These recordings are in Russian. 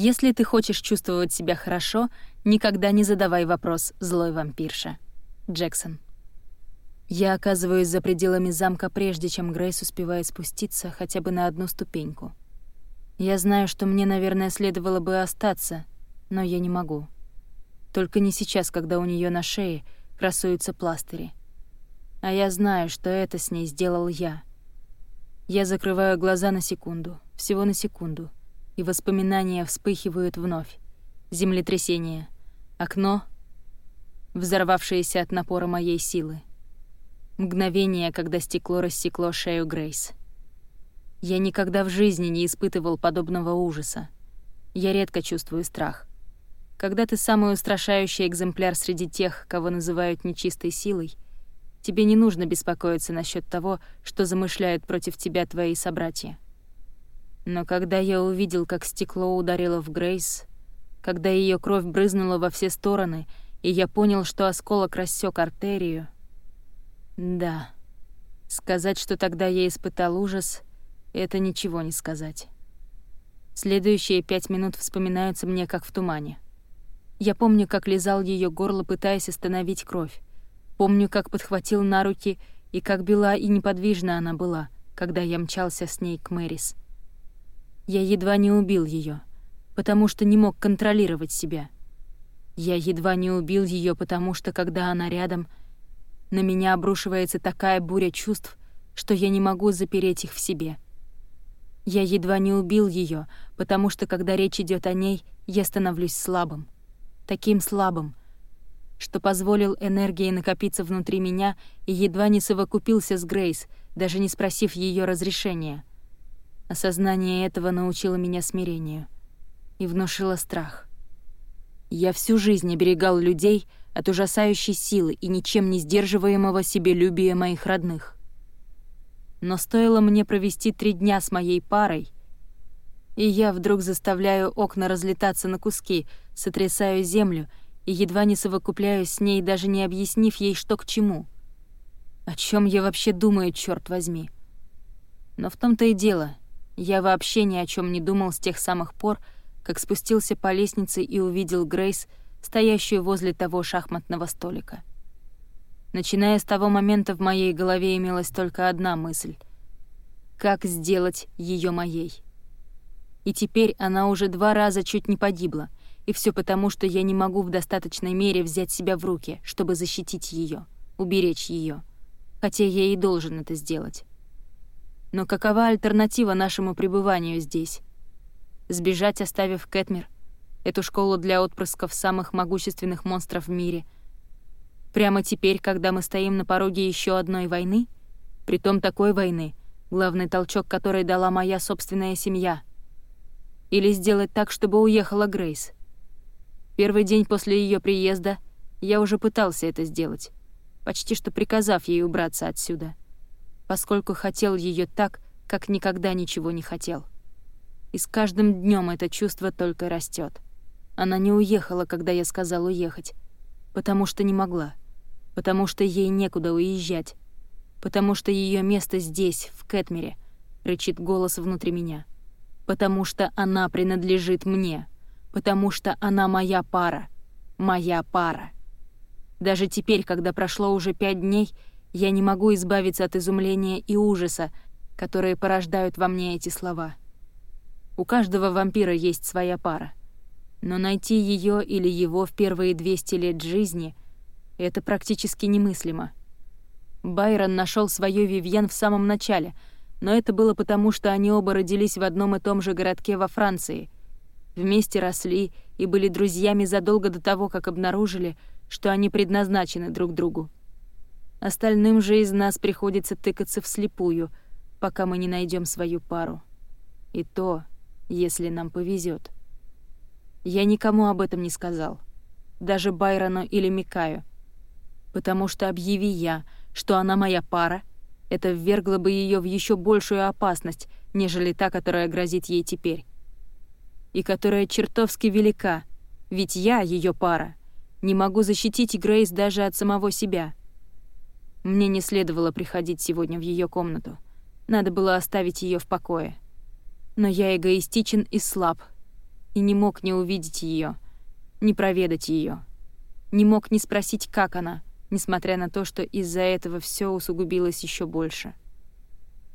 Если ты хочешь чувствовать себя хорошо, никогда не задавай вопрос «злой вампирша». Джексон. Я оказываюсь за пределами замка, прежде чем Грейс успевает спуститься хотя бы на одну ступеньку. Я знаю, что мне, наверное, следовало бы остаться, но я не могу. Только не сейчас, когда у нее на шее красуются пластыри. А я знаю, что это с ней сделал я. Я закрываю глаза на секунду, всего на секунду, и воспоминания вспыхивают вновь. Землетрясение, окно, взорвавшееся от напора моей силы. Мгновение, когда стекло рассекло шею Грейс. Я никогда в жизни не испытывал подобного ужаса. Я редко чувствую страх. Когда ты самый устрашающий экземпляр среди тех, кого называют нечистой силой, тебе не нужно беспокоиться насчет того, что замышляют против тебя твои собратья. Но когда я увидел, как стекло ударило в Грейс, когда ее кровь брызнула во все стороны, и я понял, что осколок рассек артерию, да. Сказать, что тогда я испытал ужас, это ничего не сказать. Следующие пять минут вспоминаются мне как в тумане. Я помню, как лизал ее горло, пытаясь остановить кровь. Помню, как подхватил на руки и как бела и неподвижна она была, когда я мчался с ней к Мэрис. Я едва не убил ее, потому что не мог контролировать себя. Я едва не убил ее, потому что, когда она рядом, на меня обрушивается такая буря чувств, что я не могу запереть их в себе. Я едва не убил ее, потому что, когда речь идет о ней, я становлюсь слабым. Таким слабым, что позволил энергии накопиться внутри меня и едва не совокупился с Грейс, даже не спросив ее разрешения. Осознание этого научило меня смирению и внушило страх. Я всю жизнь оберегал людей — от ужасающей силы и ничем не сдерживаемого себелюбия моих родных. Но стоило мне провести три дня с моей парой, и я вдруг заставляю окна разлетаться на куски, сотрясаю землю и едва не совокупляюсь с ней, даже не объяснив ей, что к чему. О чем я вообще думаю, черт возьми? Но в том-то и дело, я вообще ни о чем не думал с тех самых пор, как спустился по лестнице и увидел Грейс, стоящую возле того шахматного столика. Начиная с того момента в моей голове имелась только одна мысль — как сделать ее моей. И теперь она уже два раза чуть не погибла, и все потому, что я не могу в достаточной мере взять себя в руки, чтобы защитить ее, уберечь ее, хотя я и должен это сделать. Но какова альтернатива нашему пребыванию здесь? Сбежать, оставив Кэтмир — эту школу для отпрысков самых могущественных монстров в мире. Прямо теперь, когда мы стоим на пороге еще одной войны, притом такой войны, главный толчок которой дала моя собственная семья. Или сделать так, чтобы уехала Грейс. Первый день после ее приезда я уже пытался это сделать, почти что приказав ей убраться отсюда, поскольку хотел ее так, как никогда ничего не хотел. И с каждым днем это чувство только растет. Она не уехала, когда я сказал уехать. Потому что не могла. Потому что ей некуда уезжать. Потому что ее место здесь, в Кэтмере, рычит голос внутри меня. Потому что она принадлежит мне. Потому что она моя пара. Моя пара. Даже теперь, когда прошло уже пять дней, я не могу избавиться от изумления и ужаса, которые порождают во мне эти слова. У каждого вампира есть своя пара. Но найти ее или его в первые 200 лет жизни — это практически немыслимо. Байрон нашел свою Вивьен в самом начале, но это было потому, что они оба родились в одном и том же городке во Франции. Вместе росли и были друзьями задолго до того, как обнаружили, что они предназначены друг другу. Остальным же из нас приходится тыкаться вслепую, пока мы не найдем свою пару. И то, если нам повезет. Я никому об этом не сказал. Даже Байрону или Микаю. Потому что объяви я, что она моя пара, это ввергло бы ее в еще большую опасность, нежели та, которая грозит ей теперь. И которая чертовски велика, ведь я ее пара. Не могу защитить Грейс даже от самого себя. Мне не следовало приходить сегодня в ее комнату. Надо было оставить ее в покое. Но я эгоистичен и слаб, и не мог не увидеть ее, не проведать ее, не мог не спросить, как она, несмотря на то, что из-за этого все усугубилось еще больше.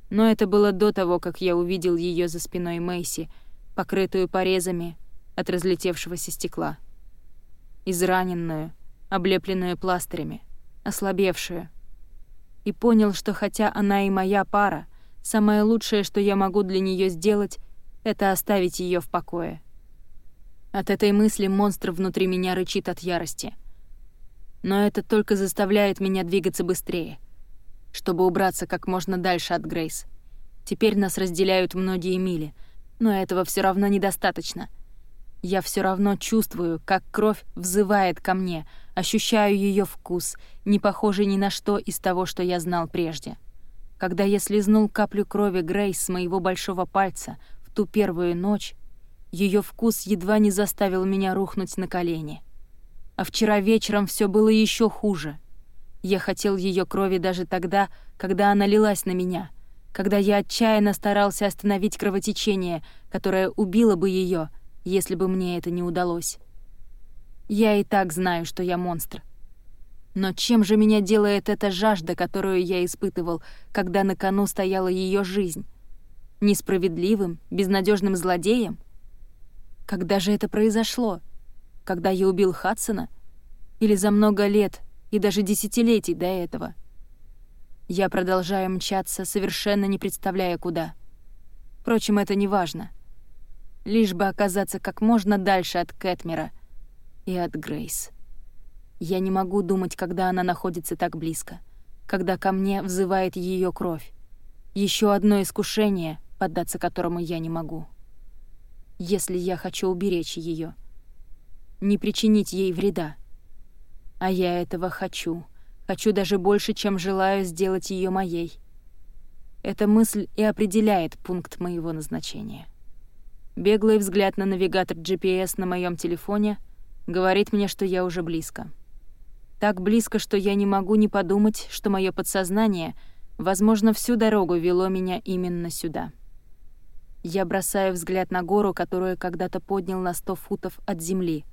Но это было до того, как я увидел ее за спиной Мэйси, покрытую порезами от разлетевшегося стекла. Израненную, облепленную пластырями, ослабевшую. И понял, что хотя она и моя пара, самое лучшее, что я могу для нее сделать, это оставить ее в покое. От этой мысли монстр внутри меня рычит от ярости. Но это только заставляет меня двигаться быстрее, чтобы убраться как можно дальше от Грейс. Теперь нас разделяют многие мили, но этого все равно недостаточно. Я все равно чувствую, как кровь взывает ко мне, ощущаю ее вкус, не похожий ни на что из того, что я знал прежде. Когда я слезнул каплю крови Грейс с моего большого пальца в ту первую ночь, ее вкус едва не заставил меня рухнуть на колени. А вчера вечером все было еще хуже. Я хотел ее крови даже тогда, когда она лилась на меня, когда я отчаянно старался остановить кровотечение, которое убило бы ее, если бы мне это не удалось. Я и так знаю, что я монстр. Но чем же меня делает эта жажда, которую я испытывал, когда на кону стояла ее жизнь? Несправедливым, безнадежным злодеем? Когда же это произошло? Когда я убил Хадсона? Или за много лет и даже десятилетий до этого? Я продолжаю мчаться, совершенно не представляя, куда. Впрочем, это не важно. Лишь бы оказаться как можно дальше от Кэтмера и от Грейс. Я не могу думать, когда она находится так близко, когда ко мне взывает ее кровь. Еще одно искушение, поддаться которому я не могу. Если я хочу уберечь ее, не причинить ей вреда. А я этого хочу. Хочу даже больше, чем желаю сделать ее моей. Эта мысль и определяет пункт моего назначения. Беглый взгляд на навигатор GPS на моем телефоне говорит мне, что я уже близко. Так близко, что я не могу не подумать, что мое подсознание, возможно, всю дорогу вело меня именно сюда. Я бросаю взгляд на гору, которую когда-то поднял на сто футов от земли.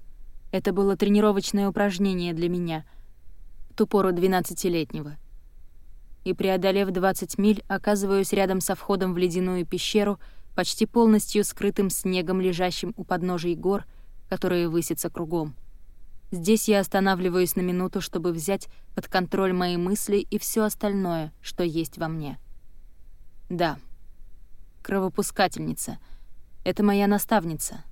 Это было тренировочное упражнение для меня, в ту пору 12-летнего. И преодолев 20 миль, оказываюсь рядом со входом в ледяную пещеру, почти полностью скрытым снегом, лежащим у подножий гор, которые высятся кругом. Здесь я останавливаюсь на минуту, чтобы взять под контроль мои мысли и все остальное, что есть во мне. Да, кровопускательница — это моя наставница.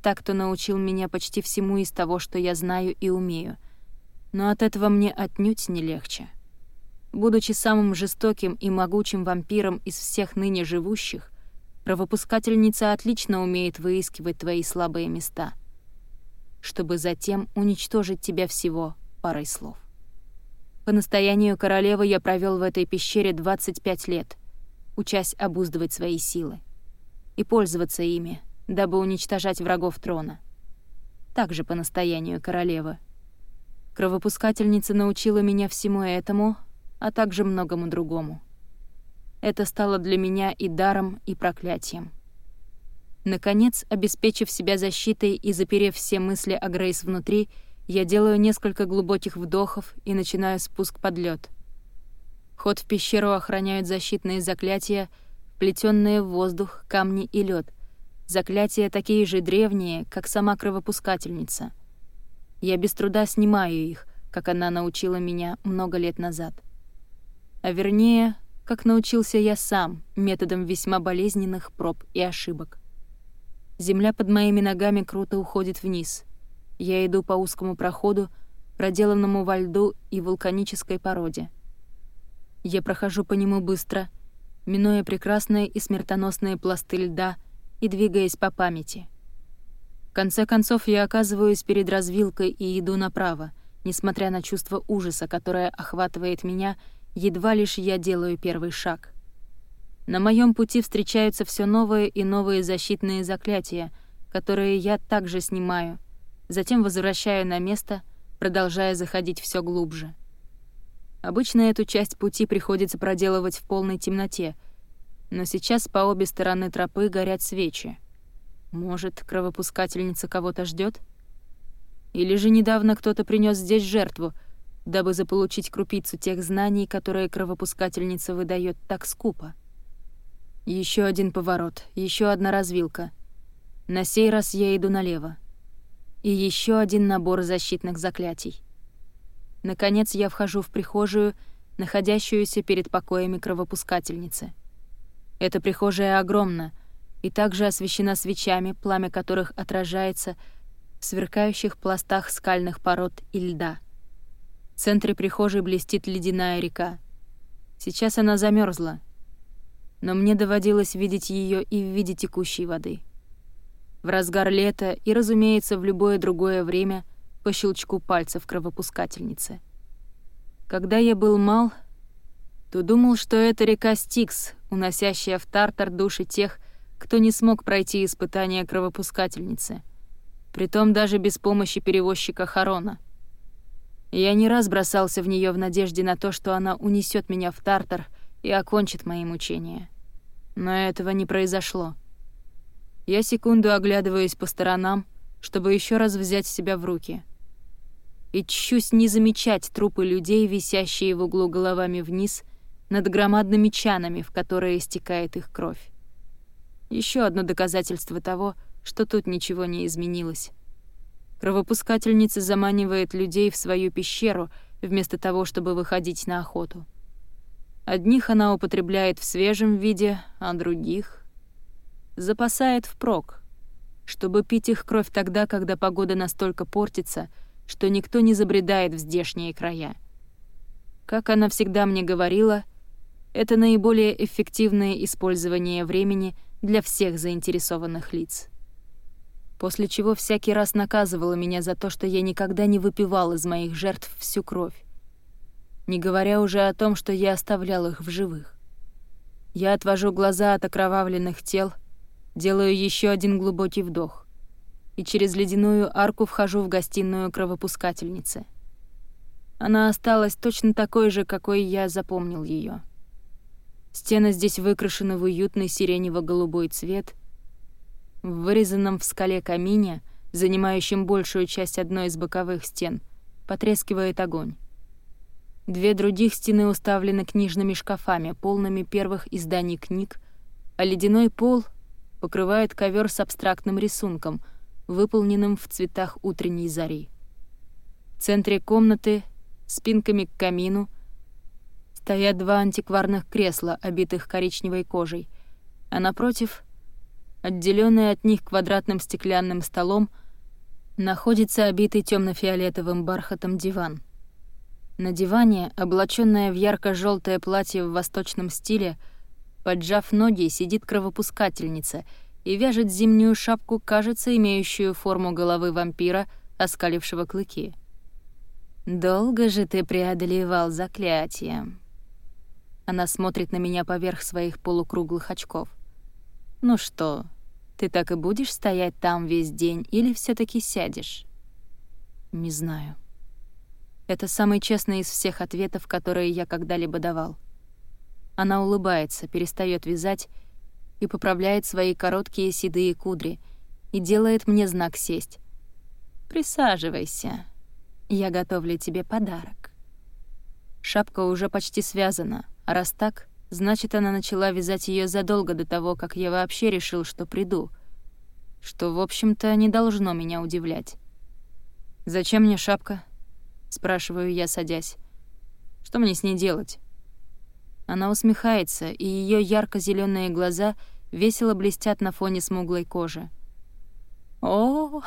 Так, кто научил меня почти всему из того, что я знаю и умею. Но от этого мне отнюдь не легче. Будучи самым жестоким и могучим вампиром из всех ныне живущих, кровопускательница отлично умеет выискивать твои слабые места — чтобы затем уничтожить тебя всего парой слов. По настоянию королевы я провел в этой пещере 25 лет, учась обуздывать свои силы и пользоваться ими, дабы уничтожать врагов трона. Также по настоянию королевы. Кровопускательница научила меня всему этому, а также многому другому. Это стало для меня и даром, и проклятием. Наконец, обеспечив себя защитой и заперев все мысли о Грейс внутри, я делаю несколько глубоких вдохов и начинаю спуск под лед. Ход в пещеру охраняют защитные заклятия, вплетенные в воздух, камни и лед. Заклятия такие же древние, как сама кровопускательница. Я без труда снимаю их, как она научила меня много лет назад. А вернее, как научился я сам, методом весьма болезненных проб и ошибок. Земля под моими ногами круто уходит вниз. Я иду по узкому проходу, проделанному во льду и вулканической породе. Я прохожу по нему быстро, минуя прекрасные и смертоносные пласты льда и двигаясь по памяти. В конце концов, я оказываюсь перед развилкой и иду направо, несмотря на чувство ужаса, которое охватывает меня, едва лишь я делаю первый шаг. На моем пути встречаются все новые и новые защитные заклятия, которые я также снимаю, затем возвращаю на место, продолжая заходить все глубже. Обычно эту часть пути приходится проделывать в полной темноте, но сейчас по обе стороны тропы горят свечи. Может, кровопускательница кого-то ждет? Или же недавно кто-то принес здесь жертву, дабы заполучить крупицу тех знаний, которые кровопускательница выдает так скупо? Еще один поворот, еще одна развилка. На сей раз я иду налево. И еще один набор защитных заклятий. Наконец я вхожу в прихожую, находящуюся перед покоями кровопускательницы. Эта прихожая огромна и также освещена свечами, пламя которых отражается в сверкающих пластах скальных пород и льда. В центре прихожей блестит ледяная река. Сейчас она замерзла, но мне доводилось видеть ее и в виде текущей воды. В разгар лета и, разумеется, в любое другое время по щелчку пальцев кровопускательницы. Когда я был мал, то думал, что это река Стикс, уносящая в Тартар души тех, кто не смог пройти испытания кровопускательницы, притом даже без помощи перевозчика Харона. Я не раз бросался в нее в надежде на то, что она унесет меня в Тартар и окончит мои мучения. Но этого не произошло. Я секунду оглядываюсь по сторонам, чтобы еще раз взять себя в руки. И чусь не замечать трупы людей, висящие в углу головами вниз, над громадными чанами, в которые истекает их кровь. Еще одно доказательство того, что тут ничего не изменилось. Кровопускательница заманивает людей в свою пещеру, вместо того, чтобы выходить на охоту. Одних она употребляет в свежем виде, а других запасает впрок, чтобы пить их кровь тогда, когда погода настолько портится, что никто не забредает в здешние края. Как она всегда мне говорила, это наиболее эффективное использование времени для всех заинтересованных лиц. После чего всякий раз наказывала меня за то, что я никогда не выпивал из моих жертв всю кровь, не говоря уже о том, что я оставлял их в живых. Я отвожу глаза от окровавленных тел, делаю еще один глубокий вдох и через ледяную арку вхожу в гостиную кровопускательницы. Она осталась точно такой же, какой я запомнил ее. Стены здесь выкрашены в уютный сиренево-голубой цвет. В вырезанном в скале камине, занимающем большую часть одной из боковых стен, потрескивает огонь. Две других стены уставлены книжными шкафами, полными первых изданий книг, а ледяной пол покрывает ковер с абстрактным рисунком, выполненным в цветах утренней зари. В центре комнаты, спинками к камину, стоят два антикварных кресла, обитых коричневой кожей, а напротив, отделенный от них квадратным стеклянным столом, находится обитый темно фиолетовым бархатом диван — на диване, облаченная в ярко желтое платье в восточном стиле, поджав ноги, сидит кровопускательница и вяжет зимнюю шапку, кажется, имеющую форму головы вампира, оскалившего клыки. «Долго же ты преодолевал заклятие?» Она смотрит на меня поверх своих полукруглых очков. «Ну что, ты так и будешь стоять там весь день или все таки сядешь?» «Не знаю». Это самый честный из всех ответов, которые я когда-либо давал. Она улыбается, перестает вязать и поправляет свои короткие седые кудри и делает мне знак сесть. «Присаживайся. Я готовлю тебе подарок». Шапка уже почти связана, а раз так, значит, она начала вязать ее задолго до того, как я вообще решил, что приду, что, в общем-то, не должно меня удивлять. «Зачем мне шапка?» спрашиваю я, садясь. Что мне с ней делать? Она усмехается, и ее ярко зеленые глаза весело блестят на фоне смуглой кожи. О,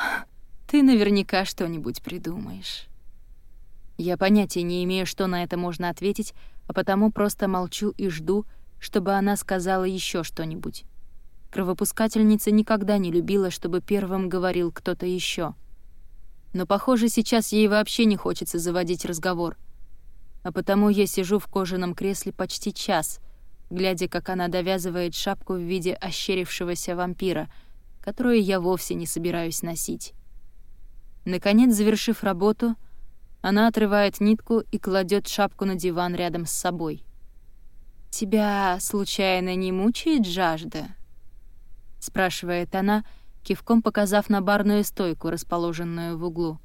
ты наверняка что-нибудь придумаешь. Я понятия не имею, что на это можно ответить, а потому просто молчу и жду, чтобы она сказала еще что-нибудь. Кровопускательница никогда не любила, чтобы первым говорил кто-то еще но, похоже, сейчас ей вообще не хочется заводить разговор. А потому я сижу в кожаном кресле почти час, глядя, как она довязывает шапку в виде ощерившегося вампира, которую я вовсе не собираюсь носить. Наконец, завершив работу, она отрывает нитку и кладет шапку на диван рядом с собой. «Тебя, случайно, не мучает жажда?» — спрашивает она, кивком показав на барную стойку, расположенную в углу.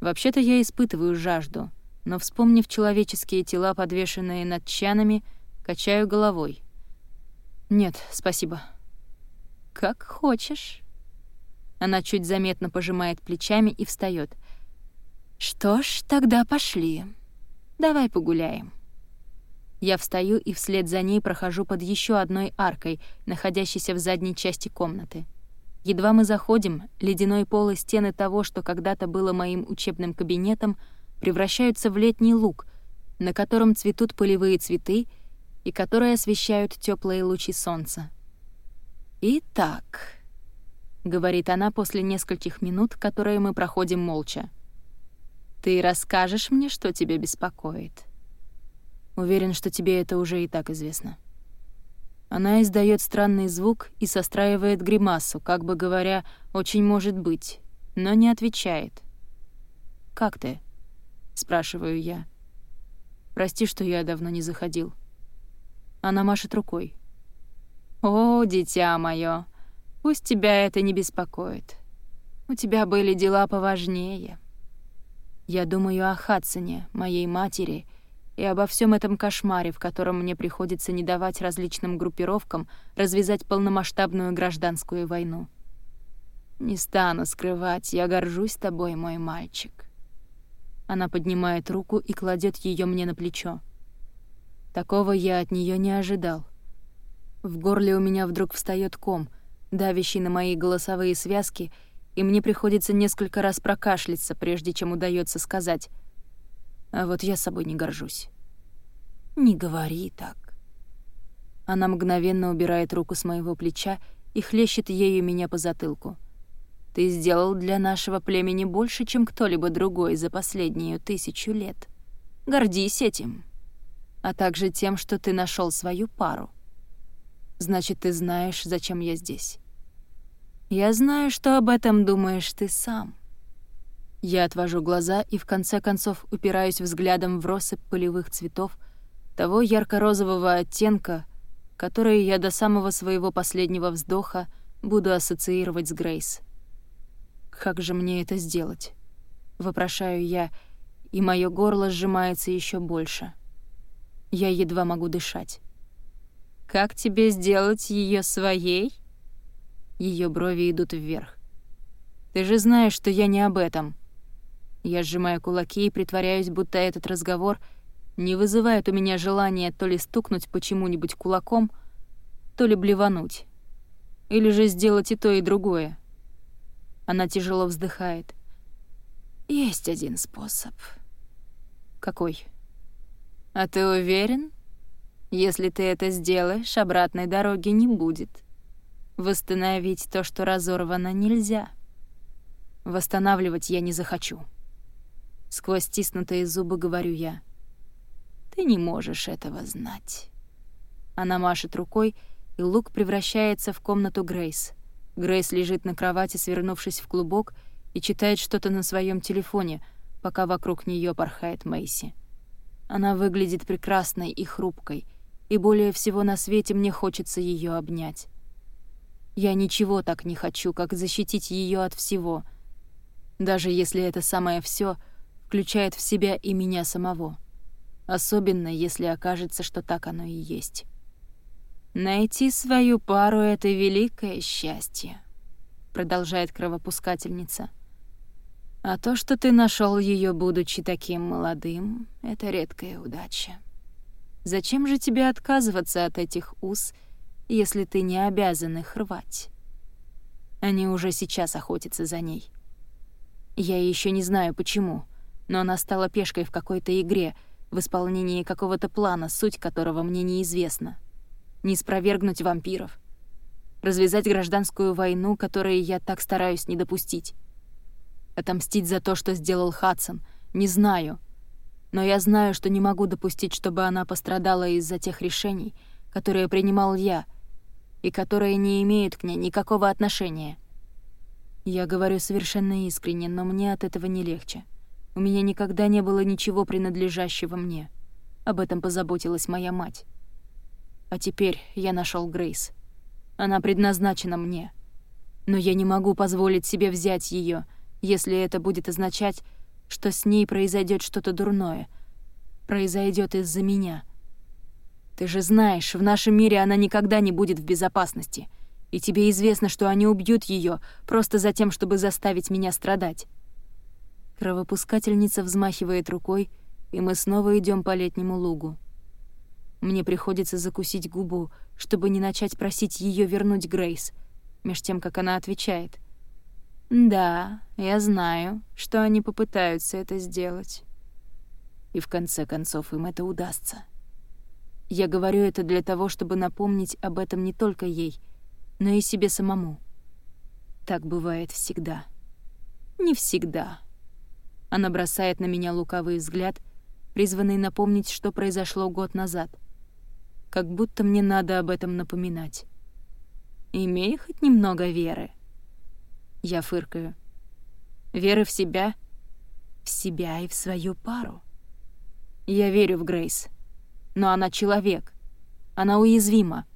Вообще-то я испытываю жажду, но, вспомнив человеческие тела, подвешенные над чанами, качаю головой. «Нет, спасибо». «Как хочешь». Она чуть заметно пожимает плечами и встает. «Что ж, тогда пошли. Давай погуляем». Я встаю и вслед за ней прохожу под еще одной аркой, находящейся в задней части комнаты. Едва мы заходим, ледяной пол и стены того, что когда-то было моим учебным кабинетом, превращаются в летний луг, на котором цветут полевые цветы и которые освещают теплые лучи солнца. «Итак», — говорит она после нескольких минут, которые мы проходим молча, «ты расскажешь мне, что тебя беспокоит?» Уверен, что тебе это уже и так известно. Она издает странный звук и состраивает гримасу, как бы говоря, «очень может быть», но не отвечает. «Как ты?» — спрашиваю я. «Прости, что я давно не заходил». Она машет рукой. «О, дитя моё, пусть тебя это не беспокоит. У тебя были дела поважнее». Я думаю о Хадсоне, моей матери, и обо всем этом кошмаре, в котором мне приходится не давать различным группировкам развязать полномасштабную гражданскую войну. Не стану скрывать, я горжусь тобой, мой мальчик. Она поднимает руку и кладет ее мне на плечо. Такого я от нее не ожидал. В горле у меня вдруг встает ком, давящий на мои голосовые связки, и мне приходится несколько раз прокашляться, прежде чем удается сказать — а вот я собой не горжусь. Не говори так. Она мгновенно убирает руку с моего плеча и хлещет ею меня по затылку. Ты сделал для нашего племени больше, чем кто-либо другой за последнюю тысячу лет. Гордись этим. А также тем, что ты нашел свою пару. Значит, ты знаешь, зачем я здесь. Я знаю, что об этом думаешь ты сам. Я отвожу глаза и в конце концов упираюсь взглядом в россыпь полевых цветов того ярко-розового оттенка, который я до самого своего последнего вздоха буду ассоциировать с Грейс. «Как же мне это сделать?» — вопрошаю я, и мое горло сжимается еще больше. Я едва могу дышать. «Как тебе сделать ее своей?» Ее брови идут вверх. «Ты же знаешь, что я не об этом», я сжимаю кулаки и притворяюсь, будто этот разговор не вызывает у меня желания то ли стукнуть почему-нибудь кулаком, то ли блевануть. Или же сделать и то, и другое. Она тяжело вздыхает. Есть один способ. Какой? А ты уверен? Если ты это сделаешь, обратной дороги не будет. Восстановить то, что разорвано, нельзя. Восстанавливать я не захочу. Сквозь стиснутые зубы говорю я. «Ты не можешь этого знать». Она машет рукой, и лук превращается в комнату Грейс. Грейс лежит на кровати, свернувшись в клубок, и читает что-то на своем телефоне, пока вокруг нее порхает Мэйси. Она выглядит прекрасной и хрупкой, и более всего на свете мне хочется ее обнять. Я ничего так не хочу, как защитить ее от всего, даже если это самое все — включает в себя и меня самого. Особенно, если окажется, что так оно и есть. «Найти свою пару — это великое счастье», — продолжает кровопускательница. «А то, что ты нашел ее, будучи таким молодым, — это редкая удача. Зачем же тебе отказываться от этих уз, если ты не обязан их рвать? Они уже сейчас охотятся за ней. Я еще не знаю, почему — но она стала пешкой в какой-то игре, в исполнении какого-то плана, суть которого мне неизвестна. Не спровергнуть вампиров. Развязать гражданскую войну, которой я так стараюсь не допустить. Отомстить за то, что сделал Хадсон, не знаю. Но я знаю, что не могу допустить, чтобы она пострадала из-за тех решений, которые принимал я, и которые не имеют к ней никакого отношения. Я говорю совершенно искренне, но мне от этого не легче. У меня никогда не было ничего принадлежащего мне. Об этом позаботилась моя мать. А теперь я нашел Грейс. Она предназначена мне. Но я не могу позволить себе взять ее, если это будет означать, что с ней произойдет что-то дурное. Произойдет из-за меня. Ты же знаешь, в нашем мире она никогда не будет в безопасности. И тебе известно, что они убьют ее просто за тем, чтобы заставить меня страдать. Кровопускательница взмахивает рукой, и мы снова идем по летнему лугу. Мне приходится закусить губу, чтобы не начать просить ее вернуть Грейс, меж тем, как она отвечает. «Да, я знаю, что они попытаются это сделать». И в конце концов им это удастся. Я говорю это для того, чтобы напомнить об этом не только ей, но и себе самому. Так бывает всегда. Не всегда. Она бросает на меня лукавый взгляд, призванный напомнить, что произошло год назад — как будто мне надо об этом напоминать. Имей хоть немного веры. Я фыркаю. Веры в себя, в себя и в свою пару. Я верю в Грейс, но она человек. Она уязвима.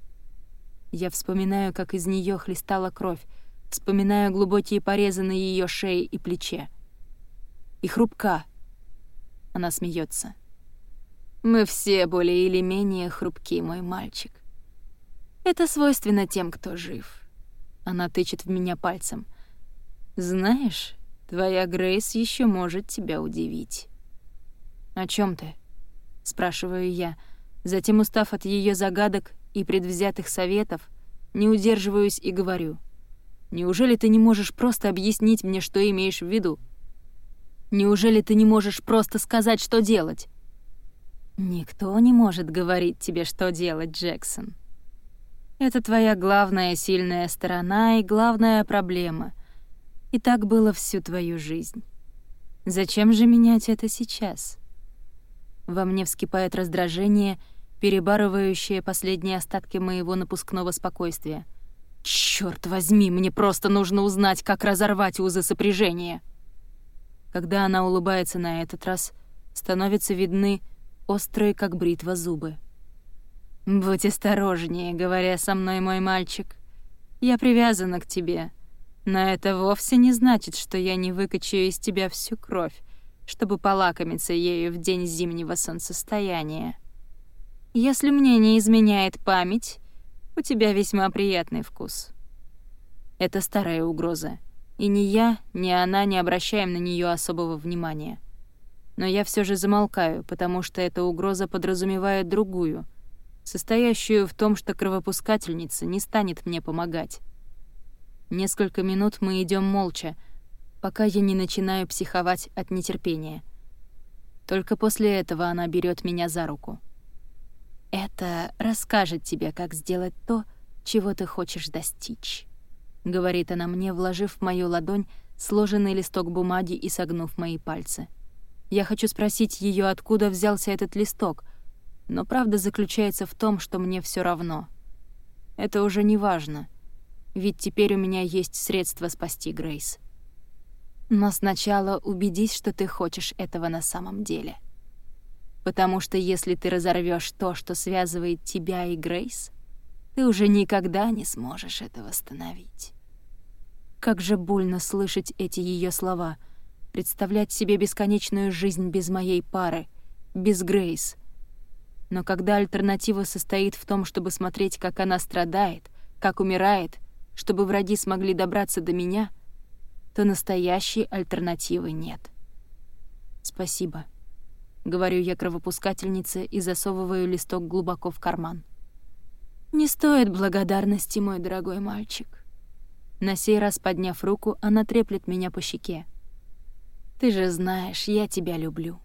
Я вспоминаю, как из нее хлестала кровь, вспоминаю глубокие порезы на ее шее и плече. И хрупка. Она смеется. Мы все более или менее хрупки, мой мальчик. Это свойственно тем, кто жив. Она тычет в меня пальцем. Знаешь, твоя Грейс еще может тебя удивить. О чем ты? спрашиваю я. Затем, устав от ее загадок и предвзятых советов, не удерживаюсь и говорю: Неужели ты не можешь просто объяснить мне, что имеешь в виду? Неужели ты не можешь просто сказать, что делать? Никто не может говорить тебе, что делать, Джексон. Это твоя главная сильная сторона и главная проблема. И так было всю твою жизнь. Зачем же менять это сейчас? Во мне вскипает раздражение, перебарывающее последние остатки моего напускного спокойствия. Черт возьми, мне просто нужно узнать, как разорвать узы сопряжения. Когда она улыбается на этот раз, становятся видны острые, как бритва, зубы. «Будь осторожнее, говоря со мной, мой мальчик. Я привязана к тебе, но это вовсе не значит, что я не выкачу из тебя всю кровь, чтобы полакомиться ею в день зимнего солнцестояния. Если мне не изменяет память, у тебя весьма приятный вкус». Это старая угроза, и ни я, ни она не обращаем на нее особого внимания — но я все же замолкаю, потому что эта угроза подразумевает другую, состоящую в том, что кровопускательница не станет мне помогать. Несколько минут мы идем молча, пока я не начинаю психовать от нетерпения. Только после этого она берет меня за руку. «Это расскажет тебе, как сделать то, чего ты хочешь достичь», — говорит она мне, вложив в мою ладонь сложенный листок бумаги и согнув мои пальцы. — я хочу спросить ее, откуда взялся этот листок, но правда заключается в том, что мне все равно. Это уже не важно, ведь теперь у меня есть средства спасти Грейс. Но сначала убедись, что ты хочешь этого на самом деле. Потому что если ты разорвешь то, что связывает тебя и Грейс, ты уже никогда не сможешь это восстановить. Как же больно слышать эти ее слова — представлять себе бесконечную жизнь без моей пары, без Грейс. Но когда альтернатива состоит в том, чтобы смотреть, как она страдает, как умирает, чтобы враги смогли добраться до меня, то настоящей альтернативы нет. «Спасибо», — говорю я кровопускательнице и засовываю листок глубоко в карман. «Не стоит благодарности, мой дорогой мальчик». На сей раз, подняв руку, она треплет меня по щеке. Ты же знаешь, я тебя люблю».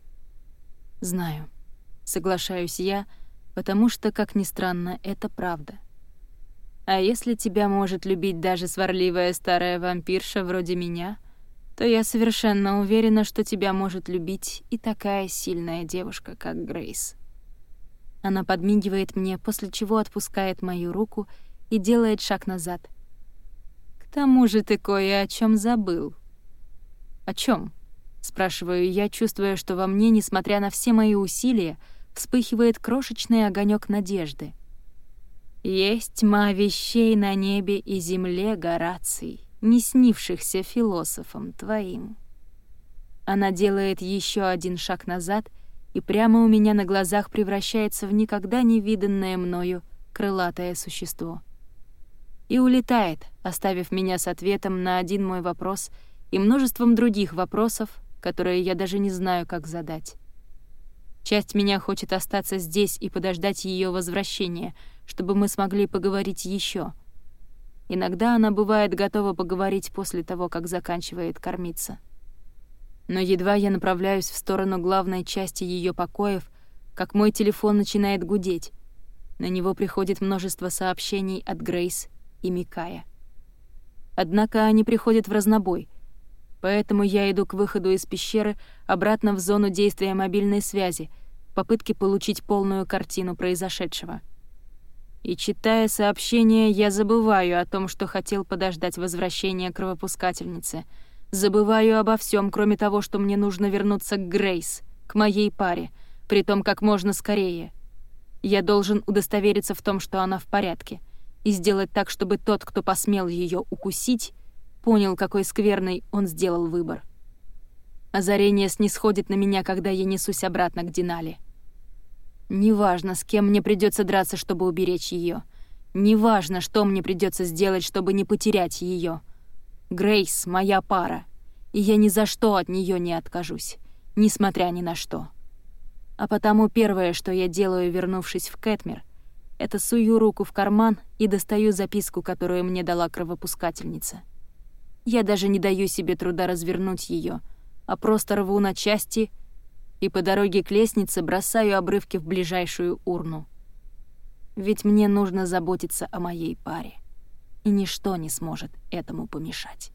«Знаю», — соглашаюсь я, потому что, как ни странно, это правда. А если тебя может любить даже сварливая старая вампирша вроде меня, то я совершенно уверена, что тебя может любить и такая сильная девушка, как Грейс. Она подмигивает мне, после чего отпускает мою руку и делает шаг назад. К тому же ты кое о чем забыл. О чем? Спрашиваю я, чувствуя, что во мне, несмотря на все мои усилия, вспыхивает крошечный огонек надежды. «Есть тьма вещей на небе и земле, Гораций», не снившихся философом твоим. Она делает еще один шаг назад и прямо у меня на глазах превращается в никогда не виданное мною крылатое существо. И улетает, оставив меня с ответом на один мой вопрос и множеством других вопросов, которые я даже не знаю, как задать. Часть меня хочет остаться здесь и подождать ее возвращения, чтобы мы смогли поговорить еще. Иногда она бывает готова поговорить после того, как заканчивает кормиться. Но едва я направляюсь в сторону главной части ее покоев, как мой телефон начинает гудеть. На него приходит множество сообщений от Грейс и Микая. Однако они приходят в разнобой, поэтому я иду к выходу из пещеры обратно в зону действия мобильной связи, в попытке получить полную картину произошедшего. И читая сообщения, я забываю о том, что хотел подождать возвращения кровопускательницы — Забываю обо всем, кроме того, что мне нужно вернуться к Грейс, к моей паре, при том как можно скорее. Я должен удостовериться в том, что она в порядке, и сделать так, чтобы тот, кто посмел ее укусить, понял, какой скверный он сделал выбор. Озарение снисходит на меня, когда я несусь обратно к Динали. Неважно, с кем мне придется драться, чтобы уберечь ее. Неважно, что мне придется сделать, чтобы не потерять ее. Грейс — моя пара, и я ни за что от нее не откажусь, несмотря ни на что. А потому первое, что я делаю, вернувшись в Кэтмир, это сую руку в карман и достаю записку, которую мне дала кровопускательница. Я даже не даю себе труда развернуть ее, а просто рву на части и по дороге к лестнице бросаю обрывки в ближайшую урну. Ведь мне нужно заботиться о моей паре и ничто не сможет этому помешать.